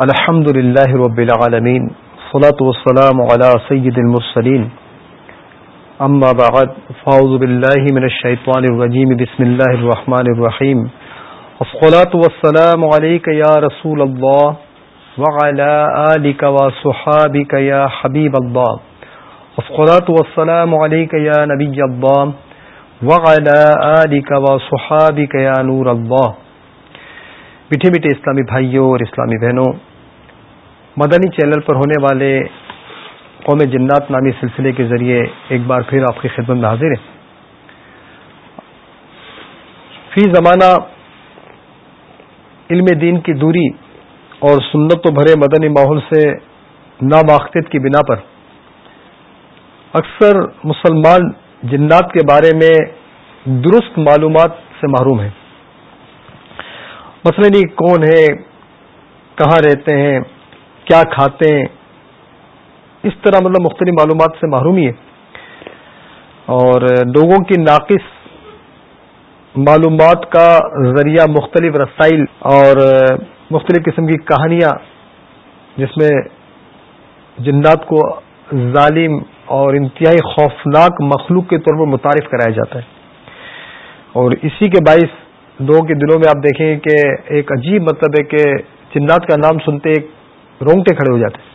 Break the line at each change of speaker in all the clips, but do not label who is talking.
الحمد للہ رب العالمین، صلاة والسلام على سید المرسلین. اما بعد، فاعوذ باللہ من الشیطان الرجیم، بسم اللہ الرحمن الرحیم. والصلاة والسلام علیک یا رسول اللہ وعلى آلک وصحابک یا حبیب اللہ. والصلاة والسلام علیک یا نبی اللہ وعلى آلک وصحابک یا نور اللہ. میٹھے میٹھے اسلامی بھائیوں اور اسلامی بہنوں مدنی چینل پر ہونے والے قوم جنات نامی سلسلے کے ذریعے ایک بار پھر آپ کی خدمت میں حاضر ہیں۔ فی زمانہ علم دین کی دوری اور سنت و بھرے مدنی ماحول سے ناماختت کی بنا پر اکثر مسلمان جنات کے بارے میں درست معلومات سے محروم ہیں۔ مثلاً کون ہے کہاں رہتے ہیں کیا کھاتے ہیں؟ اس طرح مطلب مختلف معلومات سے محرومی ہے۔ اور لوگوں کی ناقص معلومات کا ذریعہ مختلف رسائل اور مختلف قسم کی کہانیاں، جس میں جنات کو ظالم اور انتہائی خوفناک مخلوق کے طور پر متعارف کرایا جاتا ہے۔ اور اسی کے باعث لوگوں کے دلوں میں آپ دیکھیں کہ ایک عجیب مطلب ہے کہ جنات کا نام سنتے ایک رونگٹے کھڑے ہو جاتے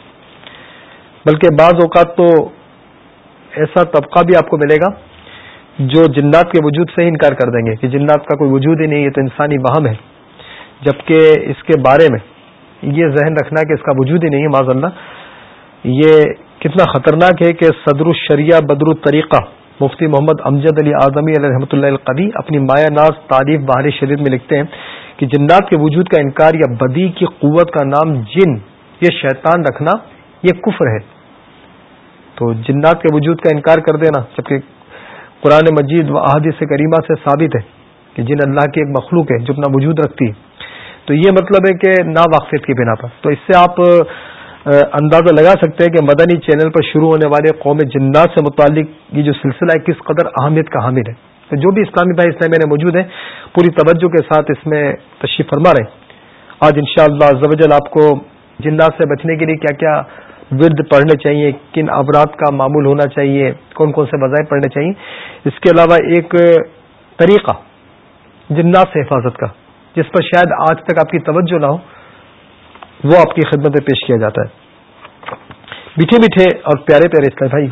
بلکہ بعض اوقات تو ایسا طبقہ بھی آپ کو ملے گا جو جنات کے وجود سے ہی انکار کر دیں گے کہ جنات کا کوئی وجود ہی نہیں ہے تو انسانی وہم ہے۔ جبکہ اس کے بارے میں یہ ذہن رکھنا کہ اس کا وجود ہی نہیں ہے معذ اللہ، یہ کتنا خطرناک ہے کہ صدر الشریعہ بدر الطریقہ مفتی محمد امجد علی اعظمی علیہ رحمۃ اللہ القدی اپنی مایا ناز تعریف بہار شریف میں لکھتے ہیں کہ جنات کے وجود کا انکار یا بدی کی قوت کا نام جن یہ شیطان رکھنا یہ کفر ہے۔ تو جنات کے وجود کا انکار کر دینا، جبکہ قرآن مجید و احادیث کریمہ سے ثابت ہے کہ جن اللہ کی ایک مخلوق ہے جو اپنا وجود رکھتی ہے۔ تو یہ مطلب ہے کہ نا واقفیت کی بنا پر۔ تو اس سے آپ اندازہ لگا سکتے ہیں کہ مدنی چینل پر شروع ہونے والے قوم جنات سے متعلق یہ جو سلسلہ ہے، کس قدر اہمیت کا حامل ہے۔ تو جو بھی اسلامی بھائی اسلامیہ میں موجود ہیں، پوری توجہ کے ساتھ اس میں تشریف فرما رہے آج ان شاء اللہ آپ کو جنات سے بچنے کے لیے کیا کیا ورد پڑھنے چاہیے، کن ابرات کا معمول ہونا چاہیے، کون کون سے بظائر پڑھنے چاہیے۔ اس کے علاوہ ایک طریقہ جنات سے حفاظت کا، جس پر شاید آج تک آپ کی توجہ نہ ہو، وہ آپ کی خدمت میں پیش کیا جاتا ہے۔ میٹھے میٹھے اور پیارے پیارے اسلام بھائی۔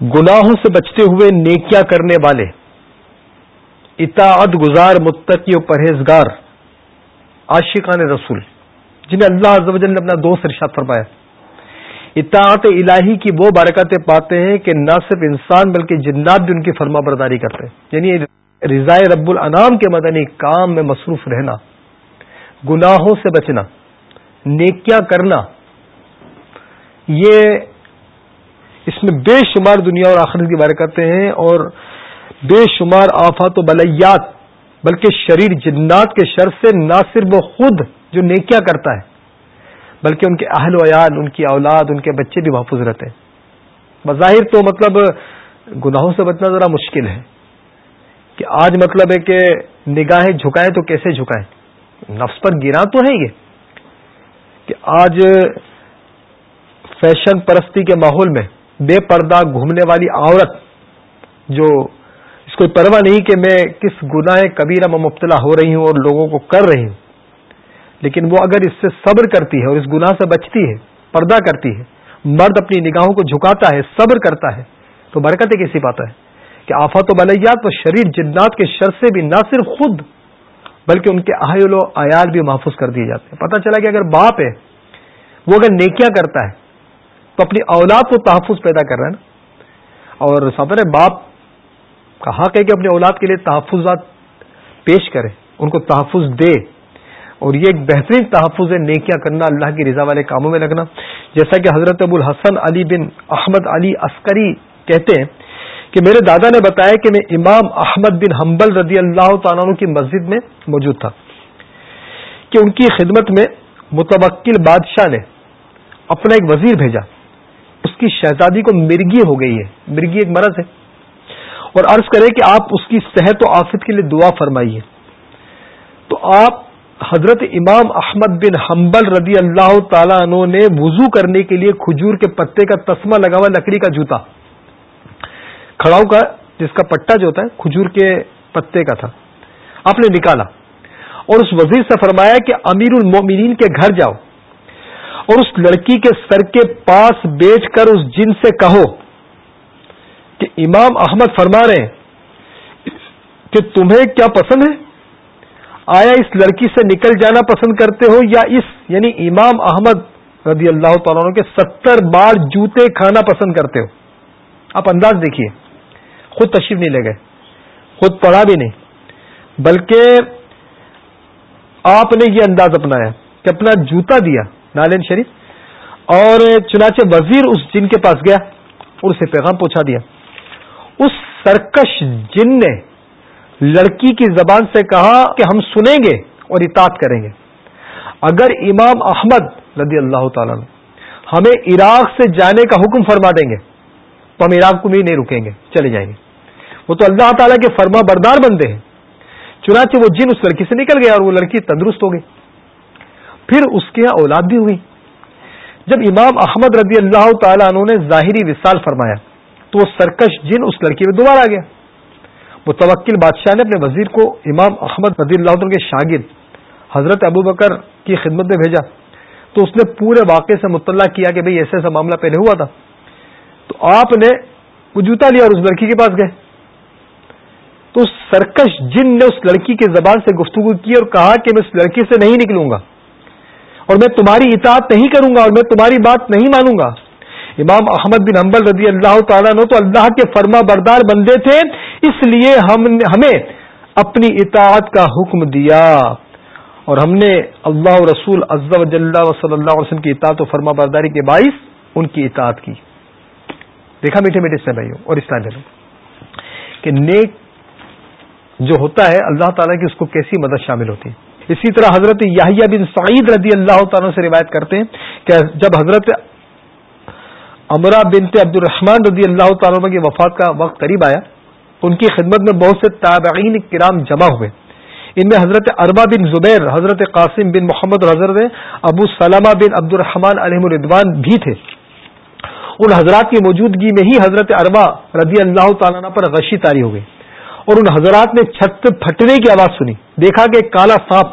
گناہوں سے بچتے ہوئے نیکیاں کرنے والے، اطاعت گزار متقی و پرہیزگار عاشقان رسول، جنہیں اللہ عز و جل نے اپنا دوست ارشاد فرمایا۔ اطاعت الہی کی وہ برکتیں پاتے ہیں کہ نہ صرف انسان بلکہ جنات بھی ان کی فرما برداری کرتے ہیں۔ یعنی رضائے رب الانام کے مدنی کام میں مصروف رہنا، گناہوں سے بچنا، نیکیاں کرنا، یہ اس میں بے شمار دنیا اور آخرت کی برکتیں ہیں اور بے شمار آفات و بلیات بلکہ شریر جنات کے شر سے نہ صرف وہ خود جو نیکیاں کرتا ہے، بلکہ ان کے اہل و عیال، ان کی اولاد، ان کے بچے بھی محفوظ رہتے ہیں۔ بظاہر تو مطلب گناہوں سے بچنا ذرا مشکل ہے۔ کہ آج مطلب ہے کہ نگاہیں جھکائیں تو کیسے جھکائیں؟ نفس پر گرا تو ہے یہ۔ کہ آج فیشن پرستی کے ماحول میں بے پردہ گھومنے والی عورت جو اس کو پرواہ نہیں کہ میں کس گناہ کبیرہ میں مبتلا ہو رہی ہوں اور لوگوں کو کر رہی ہوں۔ لیکن وہ اگر اس سے صبر کرتی ہے اور اس گناہ سے بچتی ہے، پردہ کرتی ہے، مرد اپنی نگاہوں کو جھکاتا ہے، صبر کرتا ہے، تو برکتیں کیسی پاتا ہے کہ آفات و بلیات و شریر جنات کے شر سے بھی نہ صرف خود، بلکہ ان کے اہل و عیال بھی محفوظ کر دیے جاتے ہیں۔ پتہ چلا کہ اگر باپ ہے، وہ اگر نیکیاں کرتا ہے، تو اپنی اولاد کو تحفظ پیدا کر رہا ہے نا۔ اور صبر باپ کا حق ہے کہ اپنے اولاد کے لیے تحفظات پیش کرے، ان کو تحفظ دے۔ اور یہ ایک بہترین تحفظ ہے، نیکیاں کرنا، اللہ کی رضا والے کاموں میں لگنا۔ جیسا کہ حضرت ابو الحسن علی بن احمد علی عسکری کہتے ہیں کہ میرے دادا نے بتایا کہ میں امام احمد بن حنبل رضی اللہ تعالیٰ کی مسجد میں موجود تھا کہ ان کی خدمت میں متوکل بادشاہ نے اپنا ایک وزیر بھیجا۔ اس کی شہزادی کو مرگی ہو گئی ہے۔ مرگی ایک مرض ہے۔ اور عرض کرے کہ آپ اس کی صحت و آفت کے لیے دعا فرمائیے۔ تو آپ حضرت امام احمد بن حنبل رضی اللہ تعالیٰ عنہ نے وضو کرنے کے لیے کھجور کے پتے کا تسمہ لگا ہوا لکڑی کا جوتا، کھڑاؤ کا جس کا پٹا جو ہوتا ہے، کھجور کے پتے کا تھا۔ آپ نے نکالا اور اس وزیر سے فرمایا کہ امیر المومنین کے گھر جاؤ اور اس لڑکی کے سر کے پاس بیچ کر اس جن سے کہو۔ کہ امام احمد فرما رہے ہیں کہ تمہیں کیا پسند ہے؟ آیا اس لڑکی سے نکل جانا پسند کرتے ہو یا اس یعنی امام احمد رضی اللہ تعالیٰ کے ستر بار جوتے کھانا پسند کرتے ہو؟ آپ انداز دیکھیے۔ خود تشریف نہیں لے گئے۔ خود پڑھا بھی نہیں۔ بلکہ آپ نے یہ انداز اپنایا کہ اپنا جوتا دیا نالین شریف اور چنانچہ وزیر اس جن کے پاس گیا اور اسے پیغام پہنچا دیا۔ اس سرکش جن نے لڑکی کی زبان سے کہا کہ ہم سنیں گے اور اطاعت کریں گے۔ اگر امام احمد رضی اللہ تعالیٰ ہمیں عراق سے جانے کا حکم فرما دیں گے، تو ہم عراق کو بھی نہیں رکیں گے، چلے جائیں گے۔ وہ تو اللہ تعالیٰ کے فرما بردار بندے ہیں، چنانچہ وہ جن اس لڑکی سے نکل گیا اور وہ لڑکی تندرست ہو گئی۔ پھر اس کے یہاں اولاد بھی ہوئی۔ جب امام احمد رضی اللہ تعالیٰ عنہ نے ظاہری وصال فرمایا تو وہ سرکش جن اس لڑکی میں دوبارہ آ گیا۔ متوکل بادشاہ نے اپنے وزیر کو امام احمد رضی اللہ عنہ کے شاگرد حضرت ابو بکر کی خدمت میں بھیجا۔ تو اس نے پورے واقعے سے مطلع کیا کہ بھئی ایسے ایسا معاملہ پہلے ہوا تھا۔ تو آپ نے وہ جوتا لیا اور اس لڑکی کے پاس گئے۔ تو سرکش جن نے اس لڑکی کے زبان سے گفتگو کی اور کہا کہ میں اس لڑکی سے نہیں نکلوں گا اور میں تمہاری اطاعت نہیں کروں گا اور میں تمہاری بات نہیں مانوں گا۔ امام احمد بن حنبل رضی اللہ تعالیٰ نے تو اللہ کے فرما بردار بندے تھے، اس لیے ہم ہمیں اپنی اطاعت کا حکم دیا۔ اور ہم نے اللہ رسول عز و و صلی اللہ علیہ وسلم کی اطاعت و فرما برداری کے باعث ان کی اطاعت کی۔ دیکھا میٹھے میٹھے سے بھائی اور اسلام لوگ کہ نیک جو ہوتا ہے، اللہ تعالیٰ کی اس کو کیسی مدد شامل ہوتی ہے۔ اسی طرح حضرت یاہیا بن سعید رضی اللہ تعالیٰ سے روایت کرتے ہیں کہ جب حضرت امرا بنت عبد الرحمان رضی اللہ تعالیٰ کی وفات کا وقت قریب آیا، ان کی خدمت میں بہت سے تابعین کرام جمع ہوئے۔ ان میں حضرت اربا بن زبیر، حضرت قاسم بن محمد اور حضرت ابو سلامہ بن عبد الرحمان علیہ الردوان بھی تھے۔ ان حضرات کی موجودگی میں ہی حضرت اربا رضی اللہ تعالیٰ پر غشی تاری ہو گئی۔ اور ان حضرات نے چھت پھٹنے کی آواز سنی۔ دیکھا کہ کالا سانپ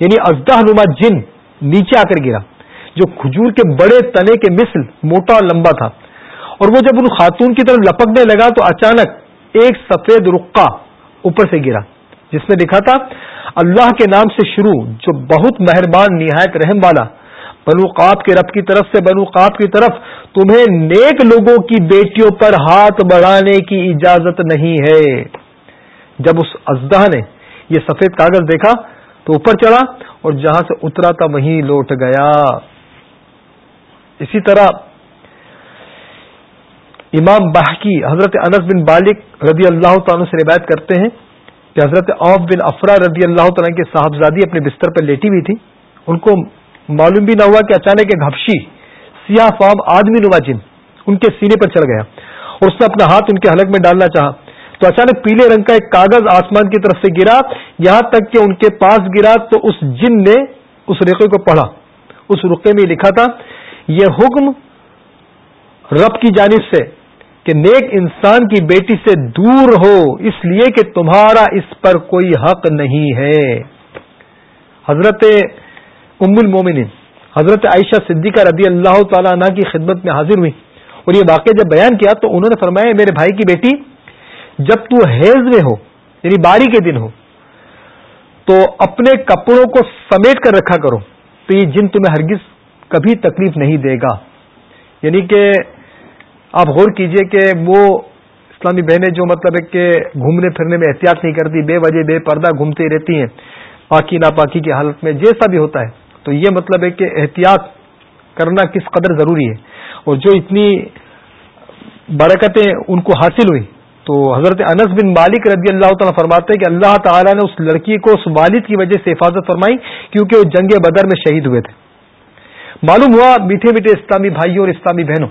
یعنی ازدہ نما جن، نیچے آ کر گرا۔ جو کھجور کے بڑے تنے کے مثل موٹا اور لمبا تھا۔ اور وہ جب ان خاتون کی طرف لپکنے لگا تو اچانک ایک سفید رقا اوپر سے گرا، جس میں لکھا تھا، اللہ کے نام سے شروع جو بہت مہربان نہایت رحم والا، بنو قاب کے رب کی طرف سے بنو قاب کی طرف تمہیں نیک لوگوں کی بیٹیوں پر ہاتھ بڑھانے کی اجازت نہیں ہے۔ جب اس ازدہ نے یہ سفید کاغذ دیکھا تو اوپر چڑھا اور جہاں سے اترا تھا وہیں لوٹ گیا۔ اسی طرح امام باہکی حضرت انس بن بالک رضی اللہ تعالیٰ سے روایت کرتے ہیں کہ حضرت اوف بن افرا رضی اللہ تعالیٰ کے صاحبزادی اپنے بستر پر لیٹی ہوئی تھی۔ ان کو معلوم بھی نہ ہوا کہ اچانک ایک ہفشی سیاہ فام آدمی نوا جن، ان کے سینے پر چڑھ گیا اور اس نے اپنا ہاتھ ان کے حلق میں ڈالنا چاہا۔ تو اچانک پیلے رنگ کا ایک کاغذ آسمان کی طرف سے گرا، یہاں تک کہ ان کے پاس گرا تو اس جن نے اس رقے کو پڑھا۔ اس رقے میں لکھا تھا یہ حکم رب کی جانب سے کہ نیک انسان کی بیٹی سے دور ہو، اس لیے کہ تمہارا اس پر کوئی حق نہیں ہے۔ حضرت ام المومنین، حضرت عائشہ صدیقہ رضی اللہ تعالی عنہ کی خدمت میں حاضر ہوئی اور یہ واقعہ جب بیان کیا تو انہوں نے فرمایا، میرے بھائی کی بیٹی، جب تو حیض میں ہو یعنی باری کے دن ہو، تو اپنے کپڑوں کو سمیٹ کر رکھا کرو، تو یہ جن تمہیں ہرگز کبھی تکلیف نہیں دے گا۔ یعنی کہ آپ غور کیجیے کہ وہ اسلامی بہنیں جو مطلب ہے کہ گھومنے پھرنے میں احتیاط نہیں کرتی، بے وجہ، بے پردہ گھومتی رہتی ہیں، پاکی، ناپاکی کی حالت میں، جیسا بھی ہوتا ہے۔ تو یہ مطلب ہے کہ احتیاط کرنا کس قدر ضروری ہے۔ اور جو اتنی برکتیں ان کو حاصل ہوئی، تو حضرت انس بن مالک رضی اللہ تعالیٰ فرماتے ہیں کہ اللہ تعالیٰ نے اس لڑکی کو اس والد کی وجہ سے حفاظت فرمائی کیونکہ وہ جنگ بدر میں شہید ہوئے تھے۔ معلوم ہوا میٹھے میٹھے اسلامی بھائیوں اور اسلامی بہنوں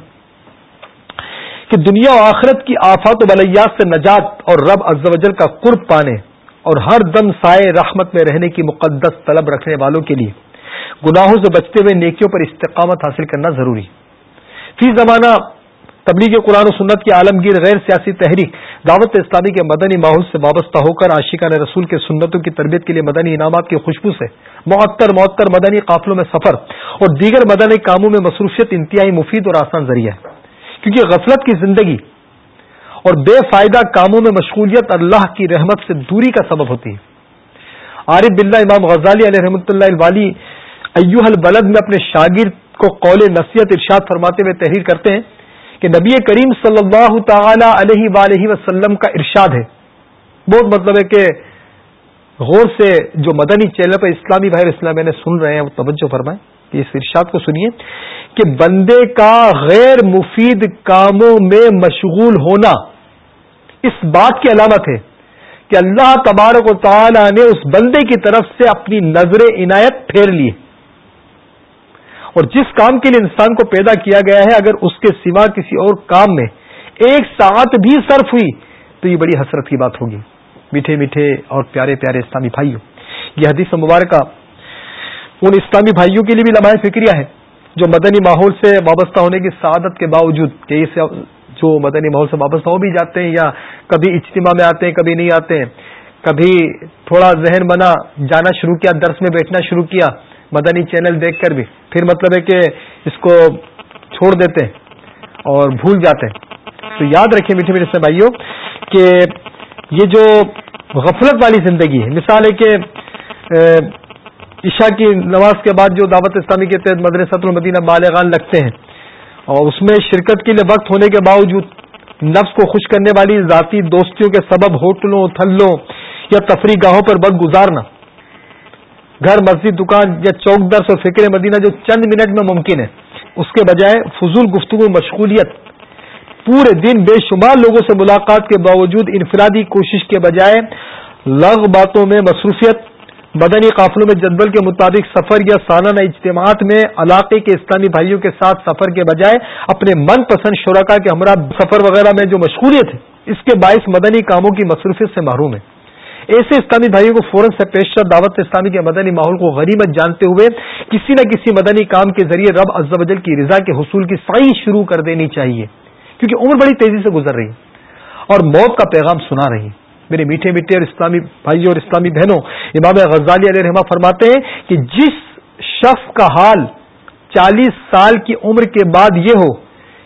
کہ دنیا و آخرت کی آفات و بلیات سے نجات اور رب ازوجل کا قرب پانے اور ہر دم سائے رحمت میں رہنے کی مقدس طلب رکھنے والوں کے لیے گناہوں سے بچتے ہوئے نیکیوں پر استقامت حاصل کرنا ضروری۔ فی زمانہ تبلیغ قرآن و سنت کی عالمگیر غیر سیاسی تحریک دعوت اسلامی کے مدنی ماحول سے وابستہ ہو کر عاشقہ نے رسول کے سنتوں کی تربیت کے لیے مدنی انعامات کی خوشبو سے معطر معطر مدنی قافلوں میں سفر اور دیگر مدنی کاموں میں مصروفیت انتہائی مفید اور آسان ذریعہ ہے۔ کیونکہ غفلت کی زندگی اور بے فائدہ کاموں میں مشغولیت اللہ کی رحمت سے دوری کا سبب ہوتی ہے۔ عارف بلّہ امام غزالی علیہ رحمۃ اللہ والی ایوہ البلد میں اپنے شاگرد کو قول نصیحت ارشاد فرماتے ہوئے تحریر کرتے ہیں۔ کہ نبی کریم صلی اللہ تعالی علیہ وآلہ وسلم کا ارشاد ہے۔ بہت مطلب ہے کہ غور سے جو مدنی چینل پر اسلامی بھائی اسلام نے سن رہے ہیں، وہ توجہ فرمائیں کہ اس ارشاد کو سنیے کہ بندے کا غیر مفید کاموں میں مشغول ہونا اس بات کی علامت ہے کہ اللہ تبارک و تعالی نے اس بندے کی طرف سے اپنی نظر عنایت پھیر لی ہے۔ اور جس کام کے لیے انسان کو پیدا کیا گیا ہے، اگر اس کے سوا کسی اور کام میں ایک ساتھ بھی صرف ہوئی، تو یہ بڑی حسرت کی بات ہوگی۔ میٹھے میٹھے اور پیارے پیارے اسلامی بھائیوں، یہ حدیث مبارکہ ان اسلامی بھائیوں کے لیے بھی لمحہ فکریہ ہے، جو مدنی ماحول سے وابستہ ہونے کی سعادت کے باوجود کہ جو مدنی ماحول سے وابستہ ہو بھی جاتے ہیں یا کبھی اجتماع میں آتے ہیں، کبھی نہیں آتے ہیں، کبھی تھوڑا ذہن بنا، جانا شروع کیا، درس میں بیٹھنا شروع کیا مدنی چینل دیکھ کر بھی۔ پھر مطلب ہے کہ اس کو چھوڑ دیتے ہیں اور بھول جاتے۔ ہیں تو یاد رکھیں میٹھے میٹھے سے بھائیوں کہ یہ جو غفلت والی زندگی ہے، مثال ہے کہ عشاء کی نماز کے بعد جو دعوت اسلامی کے تحت مدرسۃ المدینہ بالغان لگتے ہیں اور اس میں شرکت کے لیے وقت ہونے کے باوجود نفس کو خوش کرنے والی ذاتی دوستیوں کے سبب ہوٹلوں، تھلوں یا تفریح گاہوں پر وقت گزارنا۔ گھر، مسجد، دکان یا چوک درس اور فکر مدینہ جو چند منٹ میں ممکن ہے۔ اس کے بجائے فضول گفتگو، مشغولیت۔ پورے دن بے شمار لوگوں سے ملاقات کے باوجود انفرادی کوشش کے بجائے لغ باتوں میں مصروفیت، مدنی قافلوں میں جدول کے مطابق سفر یا سالانہ اجتماعات میں علاقے کے اسلامی بھائیوں کے ساتھ سفر کے بجائے اپنے من پسند شرکا کے ہمراہ سفر وغیرہ میں جو مشغولیت ہے، اس کے باعث مدنی کاموں کی مصروفیت سے محروم ہے ایسے اسلامی بھائیوں کو فوراً سے پیشتر دعوت اسلامی کے مدنی ماحول کو غریبت جانتے ہوئے کسی نہ کسی مدنی کام کے ذریعے رب ازل کی رضا کے حصول کی سائی شروع کر دینی چاہیے۔ کیونکہ عمر بڑی تیزی سے گزر رہی اور موت کا پیغام سنا رہی۔ میرے میٹھے میٹھے اور اسلامی بھائیوں اور اسلامی بہنوں، امام غزالی علیہ رحمہ فرماتے ہیں کہ جس شخص کا حال چالیس سال کی عمر کے بعد یہ ہو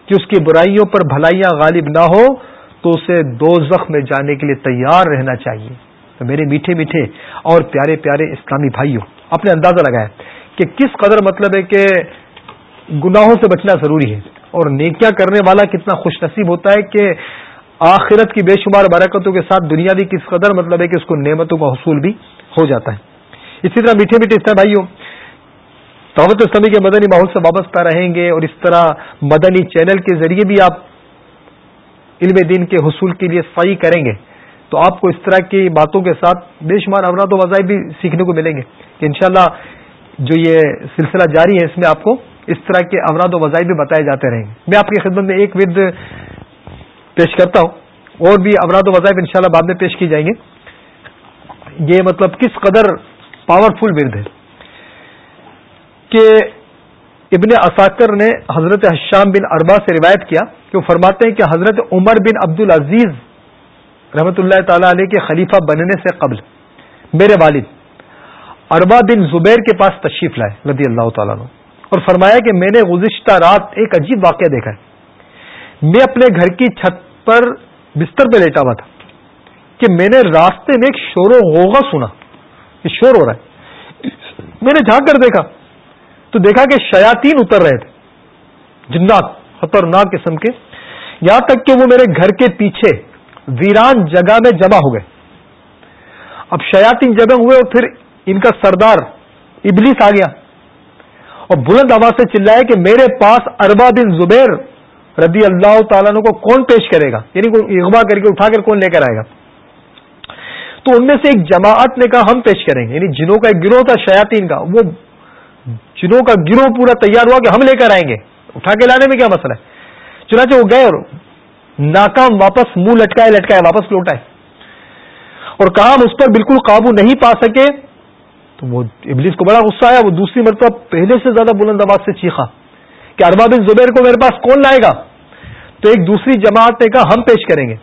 کہ اس کی برائیوں پر بھلائیاں غالب نہ ہو، تو اسے دو زخم میں جانے کے لیے تیار رہنا چاہیے۔ تو میرے میٹھے میٹھے اور پیارے پیارے اسلامی بھائیوں اپنے اندازہ لگایا کہ کس قدر مطلب ہے کہ گناہوں سے بچنا ضروری ہے اور نیکیاں کرنے والا کتنا خوش نصیب ہوتا ہے کہ آخرت کی بے شمار برکتوں کے ساتھ دنیا بھی کس قدر مطلب ہے کہ اس کو نعمتوں کا حصول بھی ہو جاتا ہے۔ اسی طرح میٹھے میٹھے اسلام بھائیوں دعوت اسلامی کے مدنی ماحول سے وابستہ رہیں گے اور اس طرح مدنی چینل کے ذریعے بھی آپ علم دین کے حصول کے لیے صحیح کریں گے۔ تو آپ کو اس طرح کی باتوں کے ساتھ بے شمار امراط و وظائف بھی سیکھنے کو ملیں گے کہ انشاءاللہ جو یہ سلسلہ جاری ہے اس میں آپ کو اس طرح کے امراض و وظائف بھی بتائے جاتے رہیں گے۔ میں آپ کی خدمت میں ایک ورد پیش کرتا ہوں۔ اور بھی امراض و وظائف انشاءاللہ بعد میں پیش کی جائیں گے۔ یہ مطلب کس قدر پاورفل ورد ہے کہ ابن اساکر نے حضرت حشام بن اربا سے روایت کیا کہ وہ فرماتے ہیں کہ حضرت عمر بن عبد العزیز رحمت اللہ تعالی علیہ کے خلیفہ بننے سے قبل میرے والد اربا بن زبیر کے پاس تشریف لائے رضی اللہ تعالیٰ نے اور فرمایا کہ میں نے گزشتہ رات ایک عجیب واقعہ دیکھا ہے۔ میں اپنے گھر کی چھت پر بستر پہ لیٹا ہوا تھا کہ میں نے راستے میں ایک شور و غوغا سنا۔ یہ شور ہو رہا ہے۔ میں نے جھانک کر دیکھا۔ تو دیکھا کہ شیاتین اتر رہے تھے۔ جنات، خطرناک قسم کے۔ یہاں تک کہ وہ میرے گھر کے پیچھے ویران جگہ میں جمع ہو گئے۔ اب شیاتین جمع ہوئے اور پھر ان کا سردار ابلیس آ گیا۔ اور بلند آواز سے چلایا کہ میرے پاس اربا بن زبیر رضی اللہ تعالیٰ کو کون پیش کرے گا؟ یعنی اغوا کر کے اٹھا کر کون لے کر آئے گا؟ تو ان میں سے ایک جماعت نے کہا ہم پیش کریں گے۔ یعنی جنوں کا ایک گروہ تھا شیاتین کا، وہ جنوں کا گروہ پورا تیار ہوا کہ ہم لے کر آئیں گے۔ اٹھا کے لانے میں کیا مسئلہ ہے؟ چنانچہ وہ گئے اور ناکام واپس منہ لٹکائے لٹکائے واپس لوٹائے اور کہا ہم اس پر بالکل قابو نہیں پا سکے، تو وہ ابلیس کو بڑا غصہ آیا، وہ دوسری مرتبہ پہلے سے زیادہ بلند آباد سے چیخا کہ اربا بن زبیر کو میرے پاس کون لائے گا؟ تو ایک دوسری جماعت نے کہا، ہم پیش کریں گے۔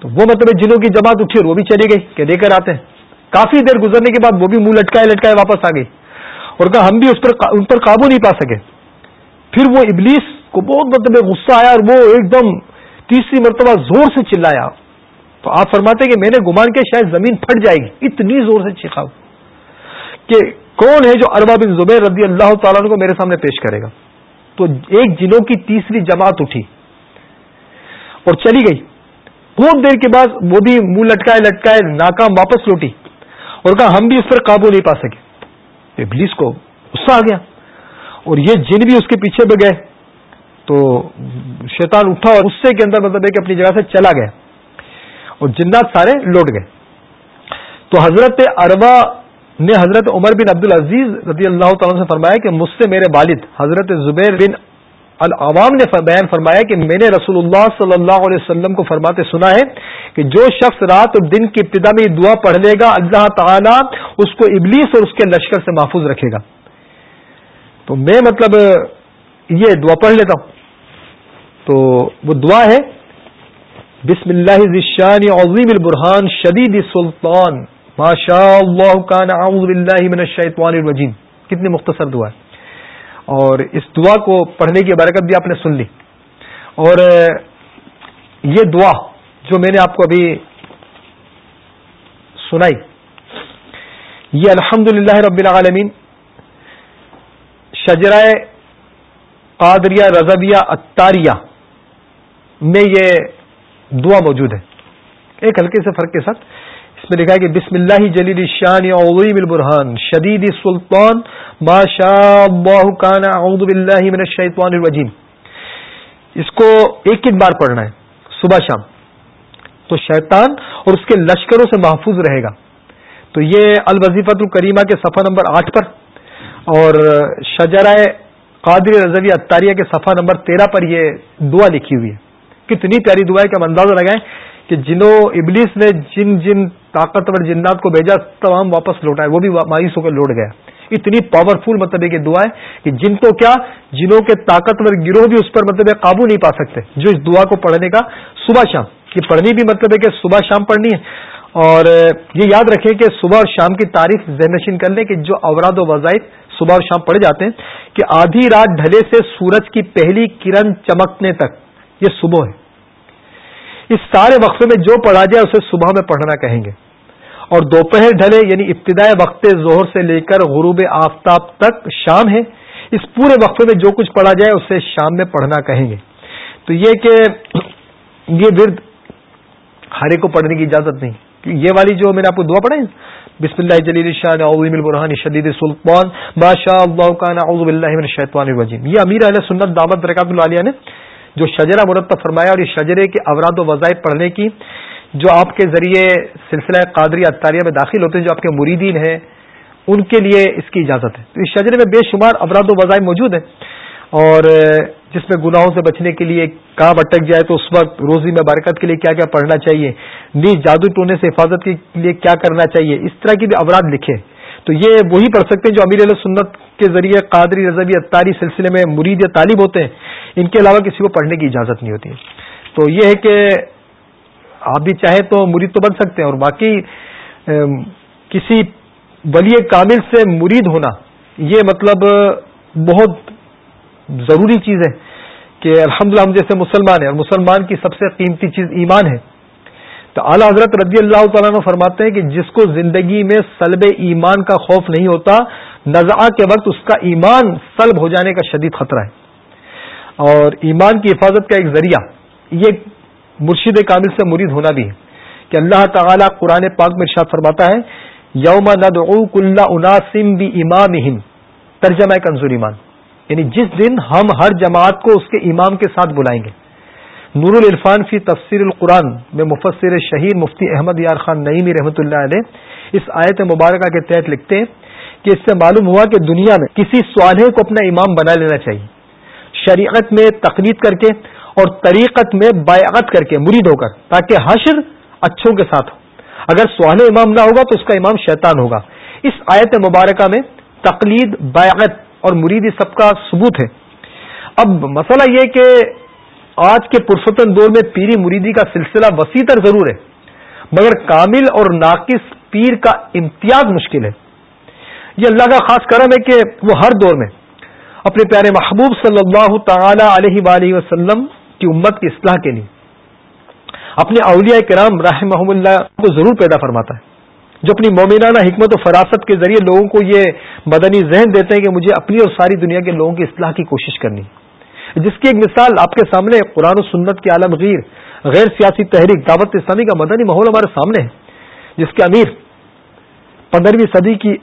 تو وہ مطلب جنہوں کی جماعت اٹھی اور وہ بھی چلی گئی کہ لے کر آتے ہیں۔ کافی دیر گزرنے کے بعد وہ بھی منہ لٹکائے لٹکائے واپس آ گئی اور کہا، ہم بھی اس پر ان پر قابو نہیں پا سکے۔ پھر وہ ابلیس کو بہت مطلب غصہ آیا اور وہ ایک دم تیسری مرتبہ زور سے چلایا۔ تو آپ فرماتے کہ میں نے گمان کے شاید زمین پھٹ جائے گی۔ اتنی زور سے چیخا کہ کون ہے جو اربا بن زبیر رضی اللہ تعالیٰ کو میرے سامنے پیش کرے گا؟ تو ایک جنوں کی تیسری جماعت اٹھی۔ اور چلی گئی۔ بہت دیر کے بعد وہ بھی منہ لٹکائے لٹکائے ناکام واپس لوٹی اور کہا، ہم بھی اس پر قابو نہیں پا سکے۔ ابلیس کو غصہ آ گیا اور یہ جن بھی اس کے پیچھے بہ گئے۔ تو شیطان اٹھا اور غصے کے اندر مطلب ہے کہ اپنی جگہ سے چلا گیا اور جنات سارے لوٹ گئے۔ تو حضرت اروا نے حضرت عمر بن عبد العزیز رضی اللہ تعالیٰ سے فرمایا کہ مجھ سے میرے والد حضرت زبیر بن العوام نے بیان فرمایا کہ میں نے رسول اللہ صلی اللہ علیہ وسلم کو فرماتے سنا ہے کہ جو شخص رات اور دن کی ابتدا میں دعا پڑھ لے گا، اللہ تعالیٰ اس کو ابلیس اور اس کے لشکر سے محفوظ رکھے گا۔ تو میں مطلب یہ دعا پڑھ لیتا ہوں۔ تو وہ دعا ہے، بسم اللہ عظیم البرحان شدید سلطان ماشاء اللہ باللہ من الشیطان الرجیم۔ کتنی مختصر دعا ہے۔ اور اس دعا کو پڑھنے کی برکت بھی آپ نے سن لی۔ اور یہ دعا جو میں نے آپ کو ابھی سنائی، یہ الحمد رب العالمین شجرائے قادریہ رضبیہ اتاریہ میں یہ دعا موجود ہے۔ ایک ہلکے سے فرق کے ساتھ اس میں لکھا ہے کہ بسم اللہ جلیل الشان عظیم البرحان شدید السلطان، ما شاء اللہ کان، اعوذ باللہ من الشیطان الرجیم۔ اس کو ایک ایک بار پڑھنا ہے، صبح شام۔ تو شیطان اور اس کے لشکروں سے محفوظ رہے گا۔ تو یہ الوظیفت الکریمہ کے صفحہ نمبر آٹھ پر اور شجرائے قادر رضوی اتاریہ کے صفحہ نمبر تیرہ پر یہ دعا لکھی ہوئی ہے۔ کتنی پیاری دعا ہے کہ ہم اندازہ لگائیں کہ جنہوں ابلیس نے جن جن طاقتور جنات کو بھیجا، تمام واپس لوٹائے وہ بھی مایوس ہو کر لوٹ گیا اتنی پاورفل مطلب کہ دعا ہے کہ جن کو کیا جنہوں کے طاقتور گروہ بھی اس پر مطلب قابو نہیں پا سکتے۔ جو اس دعا کو پڑھنے کا، صبح شام یہ پڑھنی بھی مطلب ہے کہ صبح شام پڑھنی ہے۔ اور یہ یاد رکھیں کہ صبح اور شام کی تاریخ ذہنشین کر لیں کہ جو اوراد و وظائف صبح اور شام پڑھے جاتے ہیں، کہ آدھی رات ڈھلے سے سورج کی پہلی کرن چمکنے تک، یہ صبح ہے۔ اس سارے وقفے میں جو پڑھا جائے اسے صبح میں پڑھنا کہیں گے۔ اور دوپہر ڈھلے یعنی ابتدائی وقت ظہر سے لے کر غروب آفتاب تک شام ہے، اس پورے وقفے میں جو کچھ پڑھا جائے اسے شام میں پڑھنا کہیں گے۔ تو یہ کہ یہ ورد ہر ایک کو پڑھنے کی اجازت نہیں۔ یہ والی جو میں نے آپ کو دعا پڑھا بسم اللہ جلیل شاہ عظیم البرحان شدید سلطان بادشاہ اللہ اعوذ باللہ من الشیطان الرجیم۔ یہ امیر علیہ سنت دعوت برکات العالیہ نے جو شجرہ مرتب فرمایا اور یہ شجرے کے اوراد و وظائف پڑھنے کی جو آپ کے ذریعے سلسلہ قادری اطاریہ میں داخل ہوتے ہیں، جو آپ کے مریدین ہیں، ان کے لیے اس کی اجازت ہے۔ تو اس شجرے میں بے شمار افراد و وظائف موجود ہیں۔ اور جس میں گناہوں سے بچنے کے لیے کہاں اٹک جائے تو اس وقت روزی میں برکت کے لیے کیا کیا پڑھنا چاہیے؟ نیز جادو ٹونے سے حفاظت کے لیے کیا کرنا چاہیے؟ اس طرح کی بھی افراد لکھے تو یہ وہی پڑھ سکتے ہیں جو امیر علیہ سنت کے ذریعے قادری رضبی اتاری سلسلے میں مرید یا طالب ہوتے ہیں، ان کے علاوہ کسی کو پڑھنے کی اجازت نہیں ہوتی۔ تو یہ ہے کہ آپ بھی چاہیں تو مرید تو بن سکتے ہیں اور باقی کسی ولی کامل سے مرید ہونا، یہ مطلب بہت ضروری چیز ہے کہ الحمدللہ ہم جیسے مسلمان ہیں اور مسلمان کی سب سے قیمتی چیز ایمان ہے۔ تو اعلی حضرت رضی اللہ تعالیٰ نے فرماتے ہیں کہ جس کو زندگی میں سلب ایمان کا خوف نہیں ہوتا نزا کے وقت اس کا ایمان سلب ہو جانے کا شدید خطرہ ہے۔ اور ایمان کی حفاظت کا ایک ذریعہ، یہ مرشد کامل سے مرید ہونا بھی ہے کہ اللہ تعالیٰ قرآن پاک میں ارشاد فرماتا ہے، یوم ندعو کل اناسم بھی امام ترجمہ کنزور ایمان۔ یعنی جس دن ہم ہر جماعت کو اس کے امام کے ساتھ بلائیں گے۔ نور العرفان فی تفسیر القرآن میں مفسر شہید مفتی احمد یار خان نعیمی رحمۃ اللہ علیہ اس آیت مبارکہ کے تحت لکھتے ہیں کہ اس سے معلوم ہوا کہ دنیا میں کسی سوالح کو اپنا امام بنا لینا چاہیے۔ شریعت میں تقلید کر کے اور طریقت میں بیعت کر کے مرید ہو کر تاکہ حشر اچھوں کے ساتھ ہو۔ اگر سوال امام نہ ہوگا تو اس کا امام شیطان ہوگا۔ اس آیت مبارکہ میں تقلید بیعت اور مریدی سب کا ثبوت ہے۔ اب مسئلہ یہ کہ آج کے پرفتن دور میں پیری مریدی کا سلسلہ وسیع تر ضرور ہے، مگر کامل اور ناقص پیر کا امتیاز مشکل ہے۔ یہ اللہ کا خاص کرم ہے کہ وہ ہر دور میں اپنے پیارے محبوب صلی اللہ تعالی علیہ وآلہ وسلم کی امت کی اصلاح کے لیے اپنے اولیاء کرام راہ محمد اللہ کو ضرور پیدا فرماتا ہے، جو اپنی مومنانہ حکمت و فراست کے ذریعے لوگوں کو یہ مدنی ذہن دیتے ہیں کہ مجھے اپنی اور ساری دنیا کے لوگوں کی اصلاح کی کوشش کرنی جس کی ایک مثال آپ کے سامنے قرآن و سنت کے عالمگیر غیر سیاسی تحریک، دعوت اسلامی کا مدنی ماحول ہمارے سامنے ہے، جس کے امیر پندرہویں صدی کی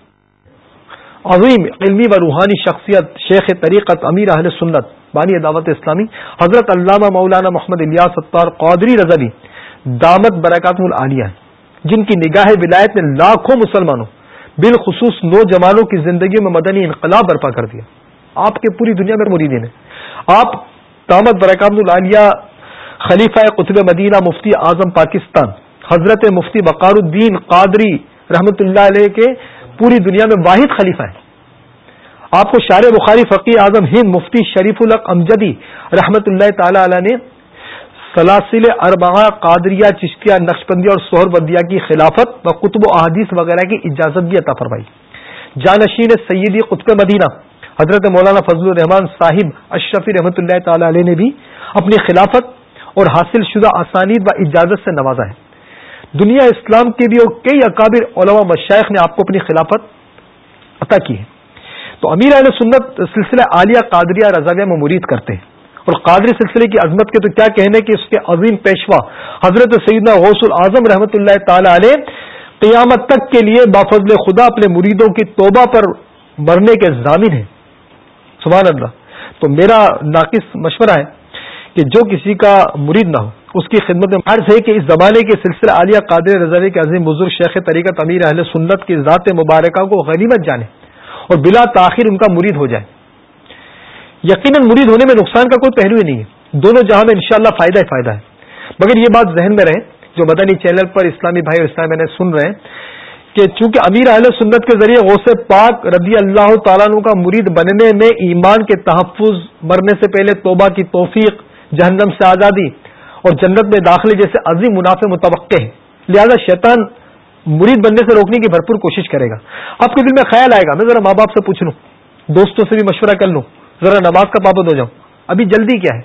عظیم علمی و روحانی شخصیت شیخ طریقت امیر اہل سنت، بانی دعوت اسلامی، حضرت علامہ مولانا محمد الیاس ستار قادری رضوی، دامت برکات العالیہ جن کی نگاہ ولایت نے لاکھوں مسلمانوں، بالخصوص نوجوانوں کی زندگی میں مدنی انقلاب برپا کر دیا۔ آپ کے پوری دنیا میں مریدین ہیں۔ آپ دامت برکات العالیہ، خلیفہ قطب مدینہ مفتی اعظم پاکستان، حضرت مفتی بقار الدین قادری رحمت اللہ علیہ کے پوری دنیا میں واحد خلیفہ ہے آپ کو شار بخاری فقی اعظم ہند مفتی شریف الق امجدی رحمت اللہ تعالی علیہ نے سلاسل اربا قادریہ، چشتیہ نقشبندیہ اور سہر بدیا کی خلافت و قطب و احادیث وغیرہ کی اجازت بھی عطا فرمائی۔ جانشین سیدی قطب مدینہ حضرت مولانا فضل الرحمان صاحب اشرفی رحمۃ اللہ تعالی علیہ نے بھی اپنی خلافت اور حاصل شدہ آسانید و اجازت سے نوازا ہے۔ دنیا اسلام کے بھی اور کئی اکابر علماء مشائق نے آپ کو اپنی خلافت عطا کی ہے۔ تو امیر علیہ سنت سلسلہ عالیہ قادریہ رضاویہ میں مرید کرتے ہیں۔ اور قادری سلسلے کی عظمت کے تو کیا کہنے کہ اس کے عظیم پیشوا حضرت سیدنا غوث العظم رحمۃ اللہ تعالی علیہ قیامت تک کے لیے بافضل خدا اپنے مریدوں کی توبہ پر مرنے کے ضامن ہیں۔ سبحان اللہ۔ تو میرا ناقص مشورہ ہے کہ جو کسی کا مرید نہ ہو، اس کی خدمت میں عرض ہے کہ اس زمانے کے سلسلہ عالیہ قادر رضوی کے عظیم بزرگ شیخ طریقہ امیر اہل سنت کی ذات مبارکہ کو غنیمت جانے اور بلا تاخیر ان کا مرید ہو جائے۔ یقیناً مرید ہونے میں نقصان کا کوئی پہلو ہی نہیں ہے۔ دونوں جہاں میں انشاءاللہ فائدہ ہی فائدہ ہے۔ مگر یہ بات ذہن میں رہے، جو مدنی چینل پر اسلامی بھائی اور اسلام میں سن رہے ہیں کہ چونکہ امیر اہل سنت کے ذریعے غوث پاک رضی اللہ تعالیٰ کا مرید بننے میں ایمان کے تحفظ مرنے سے پہلے توبہ کی توفیق، جہنم سے آزادی اور جنت میں داخلے جیسے عظیم منافع متوقع ہے لہذا شیطان مرید بننے سے روکنے کی بھرپور کوشش کرے گا۔ آپ کے دل میں خیال آئے گا، میں ذرا ماں باپ سے پوچھ لوں، دوستوں سے بھی مشورہ کر لوں، ذرا نماز کا پابند ہو جاؤں۔ ابھی جلدی کیا ہے؟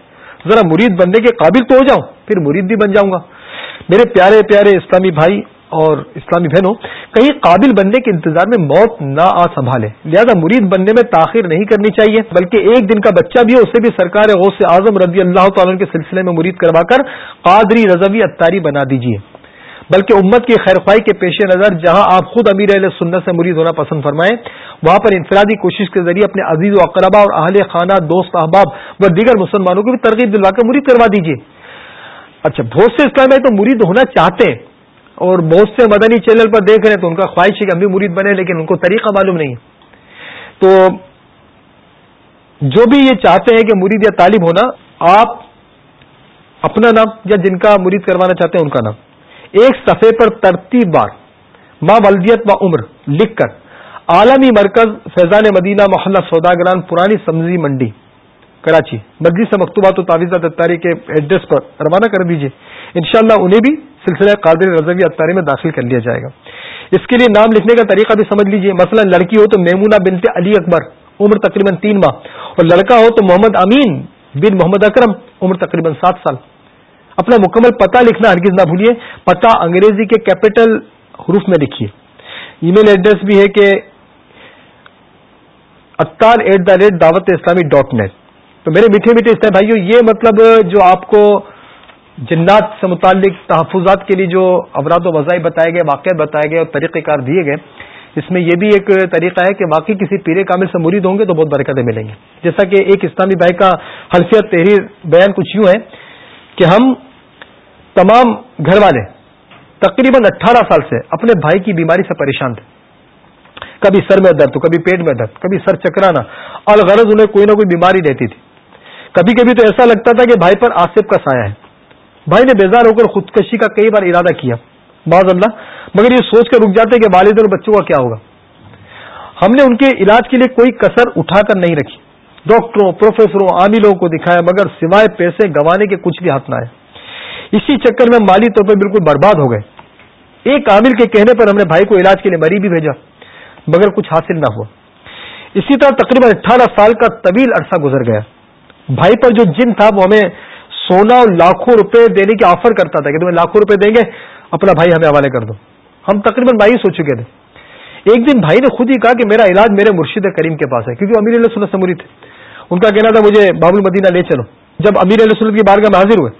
ذرا مرید بننے کے قابل تو ہو جاؤں، پھر مرید بھی بن جاؤں گا۔ میرے پیارے پیارے اسلامی بھائی اور اسلامی بہنوں، کہیں قابل بننے کے انتظار میں موت نہ آ سنبھالے۔ لہذا مرید بننے میں تاخیر نہیں کرنی چاہیے، بلکہ ایک دن کا بچہ بھی اسے بھی سرکار غوث اعظم رضی اللہ تعالیٰ کے سلسلے میں مرید کروا کر قادری رضوی اتاری بنا دیجیے بلکہ امت کی خیر خواہ کے پیش نظر جہاں آپ خود امیر علیہ سنت سے مرید ہونا پسند فرمائیں، وہاں پر انفرادی کوشش کے ذریعے اپنے عزیز و اقربا اور اہل خانہ، دوست احباب و دیگر مسلمانوں کو بھی ترغیب دلوا کر مرید کروا دیجیے اچھا بہت سے اسلام ہے تو مرید ہونا چاہتے ہیں اور بہت سے مدنی چینل پر دیکھ رہے ہیں تو ان کا خواہش ہے کہ ہم بھی مرید بنے، لیکن ان کو طریقہ معلوم نہیں تو جو بھی یہ چاہتے ہیں کہ مرید یا طالب ہونا، آپ اپنا نام یا جن کا مرید کروانا چاہتے ہیں ان کا نام۔ ایک صفحے پر ترتیب بار، ماں ولدیت و عمر لکھ کر، عالمی مرکز فیضان مدینہ محلہ سوداگران پرانی سمزی منڈی۔ کراچی۔ مرضی سے مکتوبات و تعویذات اتاری کے ایڈریس پر روانہ کر دیجیے انشاءاللہ انہیں بھی سلسلہ قادر رضوی اتاری میں داخل کر لیا جائے گا۔ اس کے لیے نام لکھنے کا طریقہ بھی سمجھ لیجیے مثلا لڑکی ہو تو میمونہ بنتے علی اکبر، عمر تقریباً تین ماہ۔ اور لڑکا ہو تو محمد امین بن محمد اکرم، عمر تقریباً سات سال۔ اپنا مکمل پتہ لکھنا ہرگز نہ بھولیے، پتہ انگریزی کے کیپٹل حروف میں لکھیے۔ ای میل ایڈریس بھی ہے کہ اتار ایٹ دا ریٹ دعوت اسلامی ڈاٹ نیٹ تو میرے میٹھے میٹھے اس بھائیو، یہ مطلب جو آپ کو جنات سے متعلق تحفظات کے لیے جو افراد و وظائف بتائے گئے واقع بتائے گئے اور طریقہ کار دیے گئے، اس میں یہ بھی ایک طریقہ ہے کہ واقعی کسی پیر کامل سے مرید ہوں گے تو بہت برکتیں ملیں گے جیسا کہ ایک اسلامی بھائی کا حلفیت تحریر بیان کچھ یوں ہے کہ ہم تمام گھر والے تقریباً اٹھارہ سال سے اپنے بھائی کی بیماری سے پریشان تھے۔ کبھی سر میں درد، کبھی پیٹ میں درد، کبھی سر چکرانا، الغرض انہیں کوئی نہ کوئی بیماری رہتی تھی۔ کبھی کبھی تو ایسا لگتا تھا کہ بھائی پر آصف کا سایہ ہے۔ بھائی نے بیزار ہو کر خودکشی کا کئی بار ارادہ کیا، بعض اللہ، مگر یہ سوچ کر رک جاتے کہ والد اور بچوں کا کیا ہوگا۔ ہم نے ان کے علاج کے لیے کوئی کسر اٹھا کر نہیں رکھی۔ ڈاکٹروں، پروفیسروں، عاملوں کو دکھایا، مگر سوائے پیسے گنوانے کے کچھ بھی ہاتھ نہ آئے۔ اسی چکر میں مالی طور پر بالکل برباد ہو گئے۔ ایک عامل کے کہنے پر ہم نے بھائی کو علاج کے لیے مری بھی بھیجا، مگر کچھ حاصل نہ ہوا۔ اسی طرح تقریباً اٹھارہ سال کا طویل عرصہ گزر گیا۔ بھائی، پر جو جن تھا، وہ ہمیں سونا اور لاکھوں روپے دینے کی آفر کرتا تھا کہ تمہیں لاکھوں روپے دیں گے، اپنا بھائی ہمیں حوالے کر دو۔ ہم تقریباً مایوس ہو چکے تھے۔ ایک دن بھائی نے خود ہی کہا کہ میرا علاج میرے مرشد کریم کے پاس ہے، کیونکہ امیر علیہ سنت سموری تھے ان کا کہنا تھا، مجھے باب المدینہ لے چلو۔ جب امیر علیہ سنت کی بارگاہ میں حاضر ہوئے،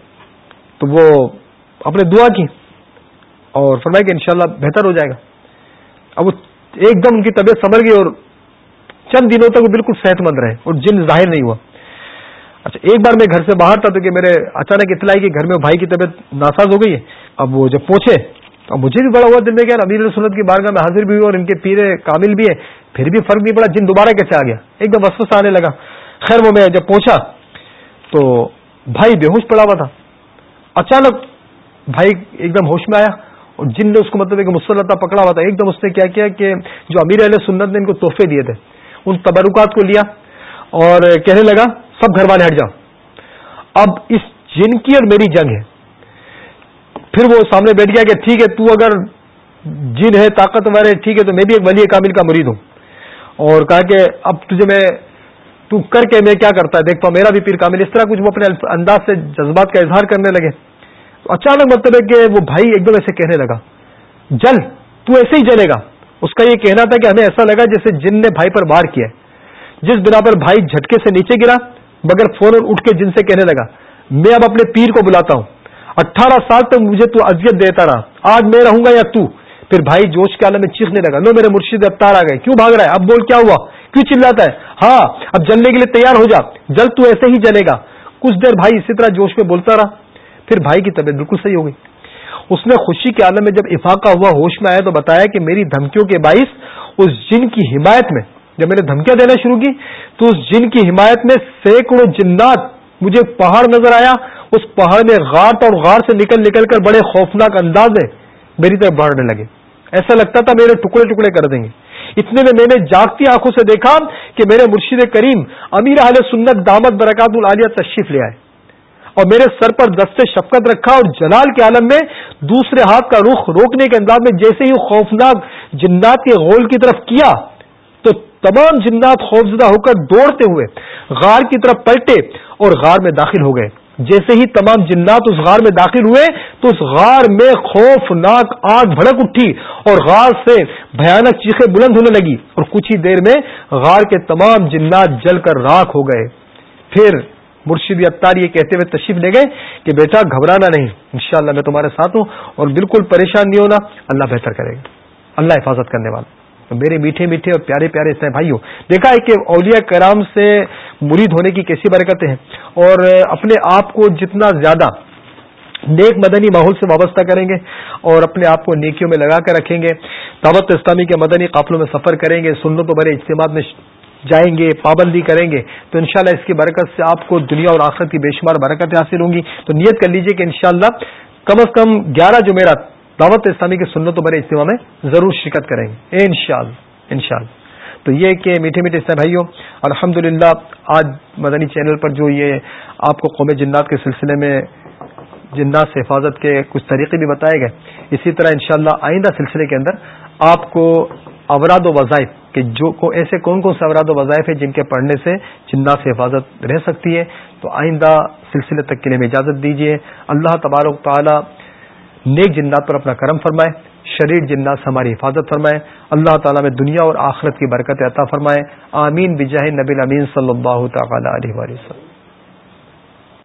تو وہ اپنے دعا کی اور فرمایا کہ انشاءاللہ بہتر ہو جائے گا۔ اب وہ ایک دم ان کی طبیعت سنبھل گئی اور چند دنوں تک وہ بالکل صحت مند رہے اور جن ظاہر نہیں ہوا۔ اچھا ایک بار میں گھر سے باہر تھا تو کہ میرے اچانک اطلاع کہ گھر میں بھائی کی طبیعت ناساز ہو گئی ہے۔ اب وہ جب پہنچے، اب مجھے بھی بڑا ہوا دل میں کیا امیر سنت کی بارگاہ میں حاضر بھی ہوئی اور ان کے پیرے کامل بھی ہے پھر بھی فرق نہیں پڑا، جن دوبارہ کیسے آ گیا؟ ایک دم وسوس آنے لگا۔ خیر، وہ میں جب پہنچا تو بھائی بے ہوش پڑا ہوا تھا۔ اچانک بھائی ایک دم ہوش میں آیا اور جن نے اس کو مطلب ایک مسلطہ پکڑا ہوا تھا، ایک دم اس نے کیا کیا کہ جو امیر علیہ سنت نے ان کو تحفے دیے تھے، ان تبرکات کو لیا اور کہنے لگا سب گھر والے ہٹ جاؤ۔ اب اس جن کی اور میری جنگ ہے۔ پھر وہ سامنے بیٹھ گیا کہ ٹھیک ہے، تو اگر جن ہے، طاقتور ہے، ٹھیک ہے، تو میں بھی ایک ولی کامل کا مرید ہوں۔ اور کہا کہ اب تجھے میں، تو کر کے میں کیا کرتا ہے؟ دیکھتا ہوں میرا بھی پیر کامل، اس طرح کچھ وہ اپنے انداز سے جذبات کا اظہار کرنے لگے۔ اچانک مطلب ہے کہ وہ بھائی ایک دم ایسے کہنے لگا، جل، تو ایسے ہی جلے گا۔ اس کا یہ کہنا تھا کہ ہمیں ایسا لگا جیسے جن نے بھائی پر وار کیا جس بنا پر بھائی جھٹکے سے نیچے گرا مگر فوراً اٹھ کے جن سے کہنے لگا، میں اب اپنے پیر کو بلاتا ہوں۔ اٹھارہ سال تک مجھے تو اذیت دیتا رہا۔ آج میں رہوں گا یا تو؟ پھر بھائی جوش کے عالم میں چیخنے لگا، لو میرے مرشد ابتار آ گئے۔ کیوں بھاگ رہا ہے؟ اب بول کیا ہوا؟ کیوں چلاتا ہے؟ ہاں اب جلنے کے لیے تیار ہو جا۔ جل تو ایسے ہی جلے گا۔ کچھ دیر بھائی اسی طرح جوش میں بولتا رہا۔ پھر بھائی کی طبیعت بالکل صحیح ہو گئی۔ اس نے خوشی کے عالم میں جب افاقہ ہوا ہوش میں آیا تو بتایا کہ میری دھمکیوں کے باعث اس جن کی حمایت میں جب میں نے دھمکیاں دینا شروع کی تو اس جن کی حمایت میں سینکڑوں جنات مجھے پہاڑ نظر آیا، اس پہاڑ میں غار اور غار سے نکل نکل کر بڑے خوفناک انداز میں میری طرف بڑھنے لگے۔ ایسا لگتا تھا میرے ٹکڑے ٹکڑے کر دیں گے۔ اتنے میں میں نے جاگتی آنکھوں سے دیکھا کہ میرے مرشد کریم امیر اہل سنت دامت برکات العالیہ تشریف لے آئے۔ اور میرے سر پر دست شفقت رکھا اور جلال کے عالم میں دوسرے ہاتھ کا رخ روکنے کے انداز میں جیسے ہی خوفناک جنات کے غول کی طرف کیا تمام جنات خوفزدہ ہو کر دوڑتے ہوئے غار کی طرف پلٹے اور غار میں داخل ہو گئے۔ جیسے ہی تمام جنات اس غار میں داخل ہوئے، تو اس غار میں خوفناک آگ بھڑک اٹھی اور غار سے بھیانک چیخیں بلند ہونے لگی اور کچھ ہی دیر میں غار کے تمام جنات جل کر راک ہو گئے۔ پھر مرشد اتار یہ کہتے ہوئے تشریف لے گئے کہ بیٹا گھبرانا نہیں، انشاءاللہ میں تمہارے ساتھ ہوں اور بالکل پریشان نہیں ہونا، اللہ بہتر کرے گا۔ اللہ حفاظت کرنے والا۔ میرے میٹھے میٹھے اور پیارے پیارے سے بھائیوں، دیکھا ہے کہ اولیاء کرام سے مرید ہونے کی کیسی برکتیں ہیں اور اپنے آپ کو جتنا زیادہ نیک مدنی ماحول سے وابستہ کریں گے اور اپنے آپ کو نیکیوں میں لگا کر رکھیں گے، دعوت اسلامی کے مدنی قافلوں میں سفر کریں گے سنت و بڑے اجتماع میں جائیں گے، پابندی کریں گے، تو انشاءاللہ اس کی برکت سے آپ کو دنیا اور آخرت کی بے شمار برکتیں حاصل ہوں گی۔ تو نیت کر لیجیے کہ انشاءاللہ کم از کم گیارہ جمعرات دعوت اسلامی کے سنت و بڑے اجتماع میں ضرور شرکت کریں گے۔ ان شاء اللہ ان شاء اللہ تو یہ کہ میٹھے میٹھے اسلام بھائیوں الحمد آج مدنی چینل پر جو یہ آپ کو قوم جنات کے سلسلے میں جنات سے حفاظت کے کچھ طریقے بھی بتائے گئے، اسی طرح انشاءاللہ آئندہ سلسلے کے اندر آپ کو اوراد و وظائف کہ جو کو ایسے کون کون سے اوراد و وظائف ہیں جن کے پڑھنے سے جنات سے حفاظت رہ سکتی ہے، تو آئندہ سلسلے تک کے لیے اجازت دیجیے اللہ تبارک تعالی نیک جنات پر اپنا کرم فرمائے، شریر جنات سے ہماری حفاظت فرمائے، اللہ تعالیٰ میں دنیا اور آخرت کی برکت عطا فرمائے۔ آمین۔ بجاہ نبی امین صلی اللہ تعالی علیہ وسلم۔